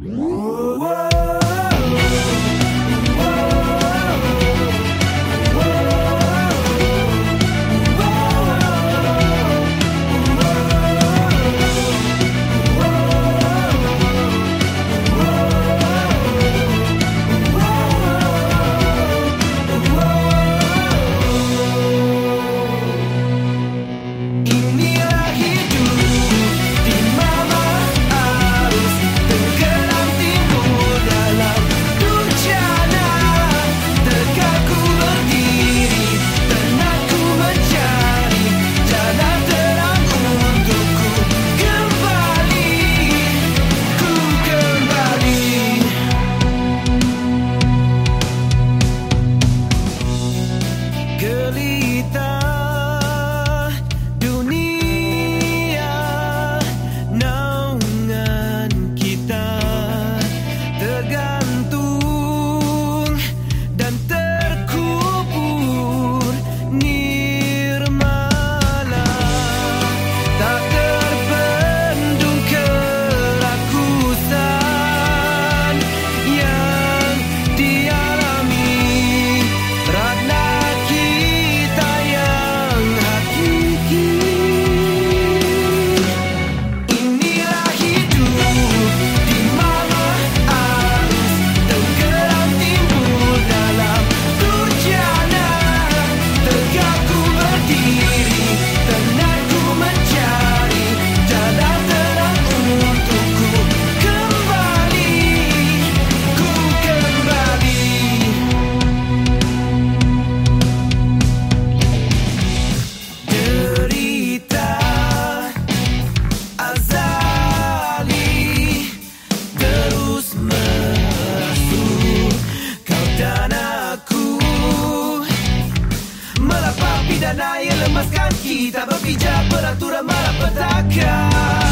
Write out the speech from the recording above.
Whoa! Kita berpijak peraturan malapetaka